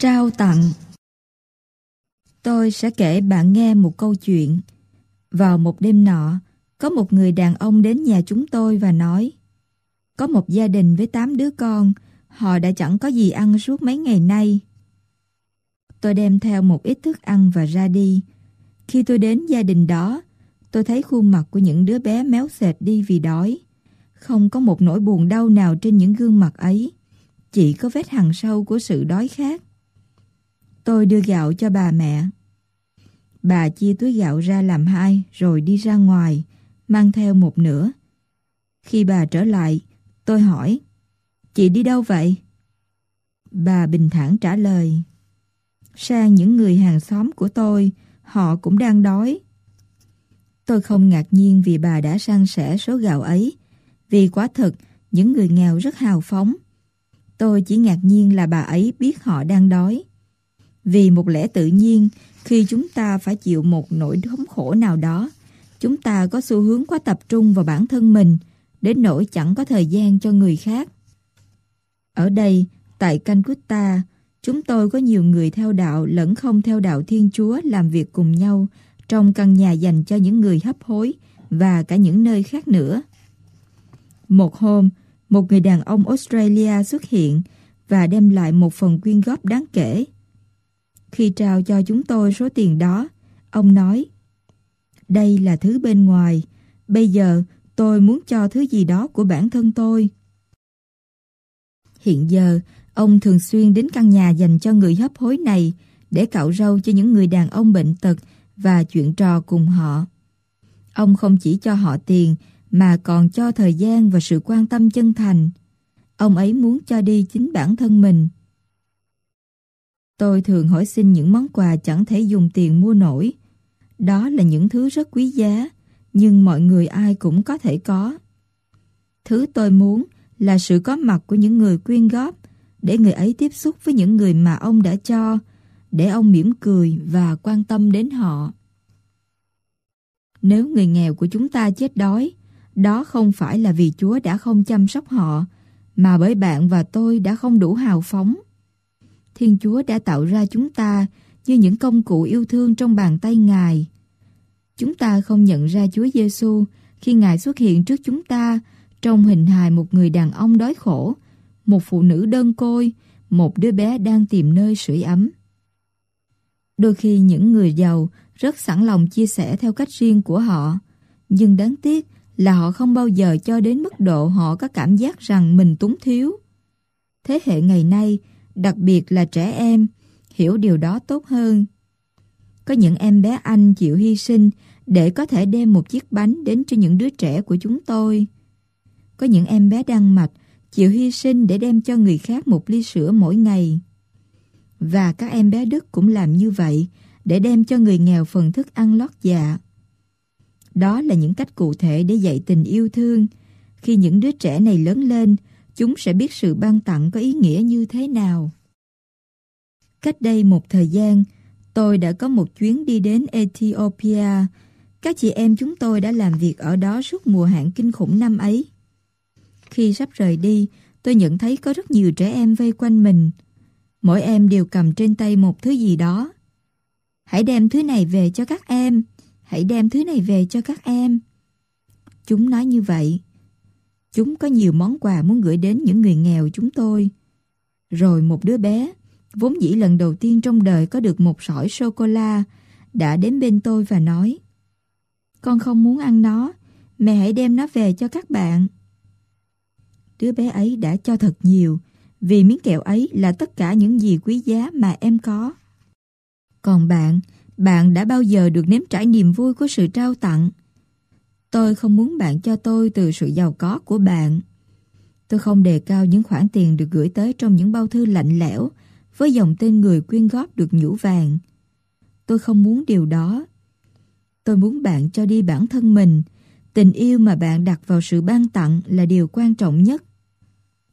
Trao tặng Tôi sẽ kể bạn nghe một câu chuyện. Vào một đêm nọ, có một người đàn ông đến nhà chúng tôi và nói Có một gia đình với 8 đứa con, họ đã chẳng có gì ăn suốt mấy ngày nay. Tôi đem theo một ít thức ăn và ra đi. Khi tôi đến gia đình đó, tôi thấy khuôn mặt của những đứa bé méo sệt đi vì đói. Không có một nỗi buồn đau nào trên những gương mặt ấy. Chỉ có vết hằn sâu của sự đói khát. Tôi đưa gạo cho bà mẹ. Bà chia túi gạo ra làm hai rồi đi ra ngoài, mang theo một nửa. Khi bà trở lại, tôi hỏi, chị đi đâu vậy? Bà bình thản trả lời, sang những người hàng xóm của tôi, họ cũng đang đói. Tôi không ngạc nhiên vì bà đã san sẻ số gạo ấy, vì quả thực những người nghèo rất hào phóng. Tôi chỉ ngạc nhiên là bà ấy biết họ đang đói. Vì một lẽ tự nhiên, khi chúng ta phải chịu một nỗi thống khổ nào đó, chúng ta có xu hướng quá tập trung vào bản thân mình, đến nỗi chẳng có thời gian cho người khác. Ở đây, tại Calcutta, chúng tôi có nhiều người theo đạo lẫn không theo đạo Thiên Chúa làm việc cùng nhau trong căn nhà dành cho những người hấp hối và cả những nơi khác nữa. Một hôm, một người đàn ông Australia xuất hiện và đem lại một phần quyên góp đáng kể. Khi trao cho chúng tôi số tiền đó, ông nói Đây là thứ bên ngoài, bây giờ tôi muốn cho thứ gì đó của bản thân tôi. Hiện giờ, ông thường xuyên đến căn nhà dành cho người hấp hối này để cạo râu cho những người đàn ông bệnh tật và chuyện trò cùng họ. Ông không chỉ cho họ tiền mà còn cho thời gian và sự quan tâm chân thành. Ông ấy muốn cho đi chính bản thân mình. Tôi thường hỏi xin những món quà chẳng thể dùng tiền mua nổi. Đó là những thứ rất quý giá, nhưng mọi người ai cũng có thể có. Thứ tôi muốn là sự có mặt của những người quyên góp để người ấy tiếp xúc với những người mà ông đã cho, để ông mỉm cười và quan tâm đến họ. Nếu người nghèo của chúng ta chết đói, đó không phải là vì Chúa đã không chăm sóc họ, mà bởi bạn và tôi đã không đủ hào phóng. Thiên Chúa đã tạo ra chúng ta như những công cụ yêu thương trong bàn tay Ngài. Chúng ta không nhận ra Chúa Giêsu khi Ngài xuất hiện trước chúng ta trong hình hài một người đàn ông đói khổ, một phụ nữ đơn côi, một đứa bé đang tìm nơi sưởi ấm. Đôi khi những người giàu rất sẵn lòng chia sẻ theo cách riêng của họ, nhưng đáng tiếc là họ không bao giờ cho đến mức độ họ có cảm giác rằng mình túng thiếu. Thế hệ ngày nay đặc biệt là trẻ em, hiểu điều đó tốt hơn. Có những em bé Anh chịu hy sinh để có thể đem một chiếc bánh đến cho những đứa trẻ của chúng tôi. Có những em bé Đan Mạch chịu hy sinh để đem cho người khác một ly sữa mỗi ngày. Và các em bé Đức cũng làm như vậy để đem cho người nghèo phần thức ăn lót dạ. Đó là những cách cụ thể để dạy tình yêu thương. Khi những đứa trẻ này lớn lên, chúng sẽ biết sự ban tặng có ý nghĩa như thế nào. Cách đây một thời gian, tôi đã có một chuyến đi đến Ethiopia. Các chị em chúng tôi đã làm việc ở đó suốt mùa hạn kinh khủng năm ấy. Khi sắp rời đi, tôi nhận thấy có rất nhiều trẻ em vây quanh mình. Mỗi em đều cầm trên tay một thứ gì đó. Hãy đem thứ này về cho các em. Hãy đem thứ này về cho các em. Chúng nói như vậy. Chúng có nhiều món quà muốn gửi đến những người nghèo chúng tôi. Rồi một đứa bé, vốn dĩ lần đầu tiên trong đời có được một sỏi sô-cô-la, đã đến bên tôi và nói Con không muốn ăn nó, mẹ hãy đem nó về cho các bạn. Đứa bé ấy đã cho thật nhiều, vì miếng kẹo ấy là tất cả những gì quý giá mà em có. Còn bạn, bạn đã bao giờ được nếm trải niềm vui của sự trao tặng? Tôi không muốn bạn cho tôi từ sự giàu có của bạn. Tôi không đề cao những khoản tiền được gửi tới trong những bao thư lạnh lẽo, với dòng tên người quyên góp được nhũ vàng. Tôi không muốn điều đó. Tôi muốn bạn cho đi bản thân mình. Tình yêu mà bạn đặt vào sự ban tặng là điều quan trọng nhất.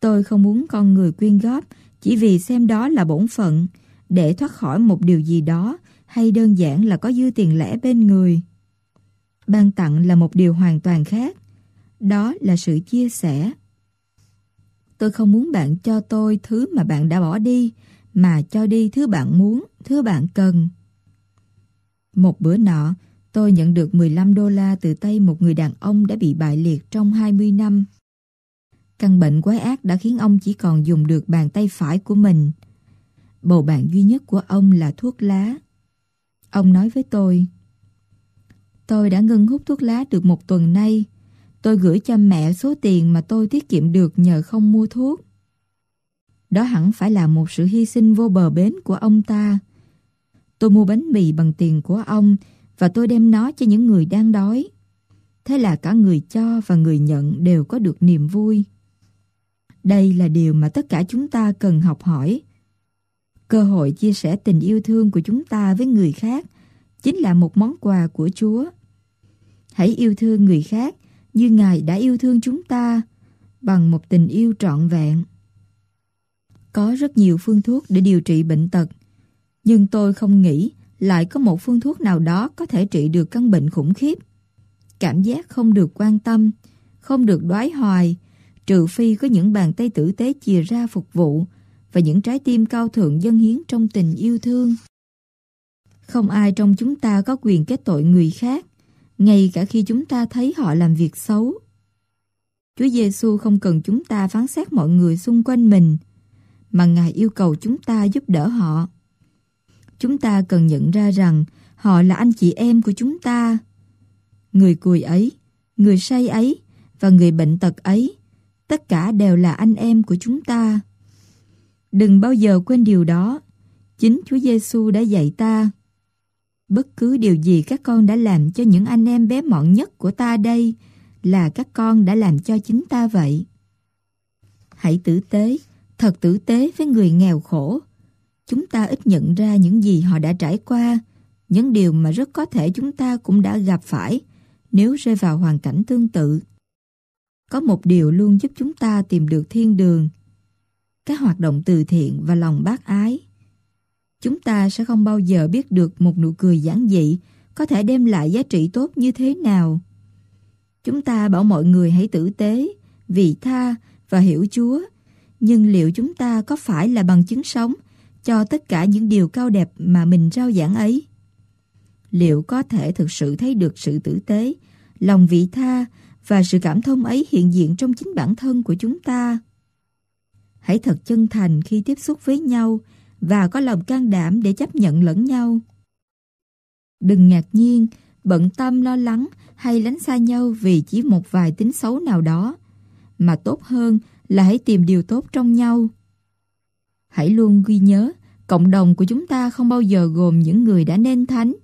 Tôi không muốn con người quyên góp chỉ vì xem đó là bổn phận để thoát khỏi một điều gì đó, hay đơn giản là có dư tiền lẻ bên người. Ban tặng là một điều hoàn toàn khác. Đó là sự chia sẻ. Tôi không muốn bạn cho tôi thứ mà bạn đã bỏ đi, mà cho đi thứ bạn muốn, thứ bạn cần. Một bữa nọ, tôi nhận được 15 đô la từ tay một người đàn ông đã bị bại liệt trong 20 năm. Căn bệnh quái ác đã khiến ông chỉ còn dùng được bàn tay phải của mình. Bầu bạn duy nhất của ông là thuốc lá. Ông nói với tôi, Tôi đã ngưng hút thuốc lá được một tuần nay. Tôi gửi cho mẹ số tiền mà tôi tiết kiệm được nhờ không mua thuốc. Đó hẳn phải là một sự hy sinh vô bờ bến của ông ta. Tôi mua bánh mì bằng tiền của ông và tôi đem nó cho những người đang đói. Thế là cả người cho và người nhận đều có được niềm vui. Đây là điều mà tất cả chúng ta cần học hỏi. Cơ hội chia sẻ tình yêu thương của chúng ta với người khác chính là một món quà của Chúa. Hãy yêu thương người khác như Ngài đã yêu thương chúng ta bằng một tình yêu trọn vẹn. Có rất nhiều phương thuốc để điều trị bệnh tật, nhưng tôi không nghĩ lại có một phương thuốc nào đó có thể trị được căn bệnh khủng khiếp. Cảm giác không được quan tâm, không được đoái hoài, trừ phi có những bàn tay tử tế chìa ra phục vụ và những trái tim cao thượng dân hiến trong tình yêu thương. Không ai trong chúng ta có quyền kết tội người khác, ngay cả khi chúng ta thấy họ làm việc xấu. Chúa Giêsu không cần chúng ta phán xét mọi người xung quanh mình, mà Ngài yêu cầu chúng ta giúp đỡ họ. Chúng ta cần nhận ra rằng họ là anh chị em của chúng ta. Người cười ấy, người say ấy và người bệnh tật ấy, tất cả đều là anh em của chúng ta. Đừng bao giờ quên điều đó. Chính Chúa Giêsu đã dạy ta. Bất cứ điều gì các con đã làm cho những anh em bé mọn nhất của ta đây là các con đã làm cho chính ta vậy. Hãy tử tế, thật tử tế với người nghèo khổ. Chúng ta ít nhận ra những gì họ đã trải qua, những điều mà rất có thể chúng ta cũng đã gặp phải nếu rơi vào hoàn cảnh tương tự. Có một điều luôn giúp chúng ta tìm được thiên đường. Các hoạt động từ thiện và lòng bác ái chúng ta sẽ không bao giờ biết được một nụ cười giản dị có thể đem lại giá trị tốt như thế nào. Chúng ta bảo mọi người hãy tử tế, vị tha và hiểu Chúa, nhưng liệu chúng ta có phải là bằng chứng sống cho tất cả những điều cao đẹp mà mình rao giảng ấy? Liệu có thể thực sự thấy được sự tử tế, lòng vị tha và sự cảm thông ấy hiện diện trong chính bản thân của chúng ta? Hãy thật chân thành khi tiếp xúc với nhau, và có lòng can đảm để chấp nhận lẫn nhau. Đừng ngạc nhiên, bận tâm lo lắng hay lánh xa nhau vì chỉ một vài tính xấu nào đó, mà tốt hơn là hãy tìm điều tốt trong nhau. Hãy luôn ghi nhớ, cộng đồng của chúng ta không bao giờ gồm những người đã nên thánh,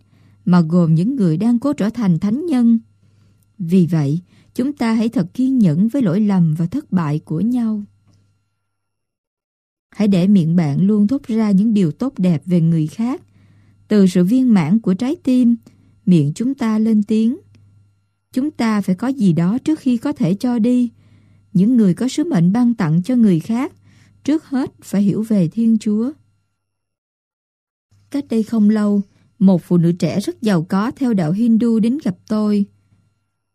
mà gồm những người đang cố trở thành thánh nhân. Vì vậy, chúng ta hãy thật kiên nhẫn với lỗi lầm và thất bại của nhau. Hãy để miệng bạn luôn thốt ra những điều tốt đẹp về người khác. Từ sự viên mãn của trái tim, miệng chúng ta lên tiếng. Chúng ta phải có gì đó trước khi có thể cho đi. Những người có sứ mệnh ban tặng cho người khác, trước hết phải hiểu về Thiên Chúa. Cách đây không lâu, một phụ nữ trẻ rất giàu có theo đạo Hindu đến gặp tôi.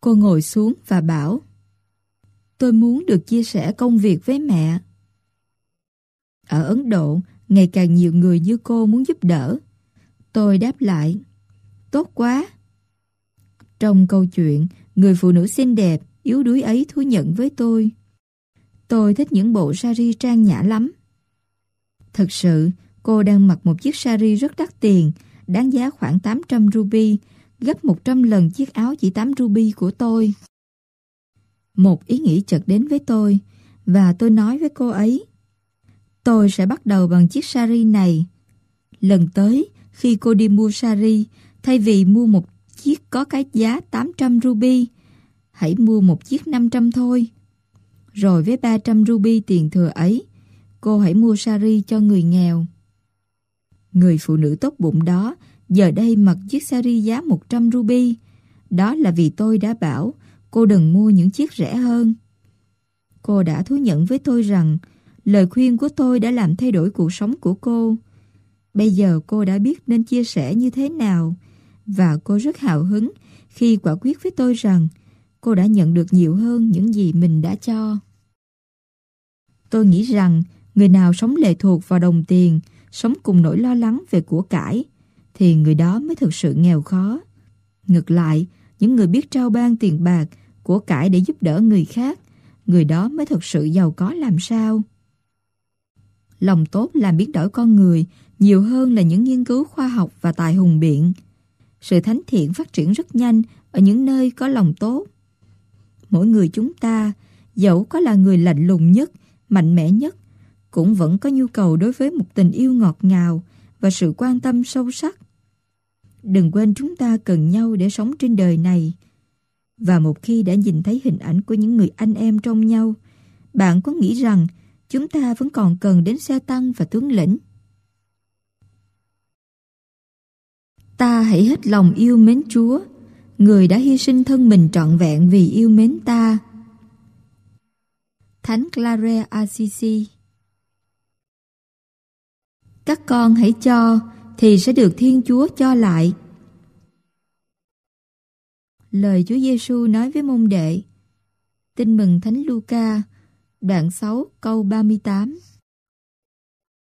Cô ngồi xuống và bảo Tôi muốn được chia sẻ công việc với mẹ. Ở Ấn Độ, ngày càng nhiều người như cô muốn giúp đỡ. Tôi đáp lại, tốt quá. Trong câu chuyện, người phụ nữ xinh đẹp, yếu đuối ấy thú nhận với tôi. Tôi thích những bộ sari trang nhã lắm. Thật sự, cô đang mặc một chiếc sari rất đắt tiền, đáng giá khoảng 800 ruby, gấp 100 lần chiếc áo chỉ 8 ruby của tôi. Một ý nghĩ chợt đến với tôi, và tôi nói với cô ấy, Tôi sẽ bắt đầu bằng chiếc sari này. Lần tới, khi cô đi mua sari, thay vì mua một chiếc có cái giá 800 ruby, hãy mua một chiếc 500 thôi. Rồi với 300 ruby tiền thừa ấy, cô hãy mua sari cho người nghèo. Người phụ nữ tốt bụng đó giờ đây mặc chiếc sari giá 100 ruby. Đó là vì tôi đã bảo cô đừng mua những chiếc rẻ hơn. Cô đã thú nhận với tôi rằng Lời khuyên của tôi đã làm thay đổi cuộc sống của cô. Bây giờ cô đã biết nên chia sẻ như thế nào và cô rất hào hứng khi quả quyết với tôi rằng cô đã nhận được nhiều hơn những gì mình đã cho. Tôi nghĩ rằng người nào sống lệ thuộc vào đồng tiền sống cùng nỗi lo lắng về của cải, thì người đó mới thực sự nghèo khó. Ngược lại, những người biết trao ban tiền bạc, của cải để giúp đỡ người khác, người đó mới thực sự giàu có làm sao. Lòng tốt làm biến đổi con người nhiều hơn là những nghiên cứu khoa học và tài hùng biện. Sự thánh thiện phát triển rất nhanh ở những nơi có lòng tốt. Mỗi người chúng ta, dẫu có là người lạnh lùng nhất, mạnh mẽ nhất, cũng vẫn có nhu cầu đối với một tình yêu ngọt ngào và sự quan tâm sâu sắc. Đừng quên chúng ta cần nhau để sống trên đời này. Và một khi đã nhìn thấy hình ảnh của những người anh em trong nhau, bạn có nghĩ rằng chúng ta vẫn còn cần đến xe tăng và tướng lĩnh? Ta hãy hết lòng yêu mến Chúa, người đã hy sinh thân mình trọn vẹn vì yêu mến ta. Thánh Clare Assisi Các con hãy cho, thì sẽ được Thiên Chúa cho lại. Lời Chúa Giêsu nói với môn đệ Tin mừng Thánh Luca, đoạn 6 câu 38